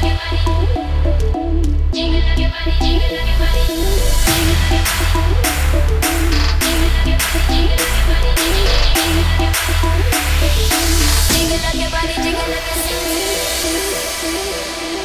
Jingle up your body, jingle up your body.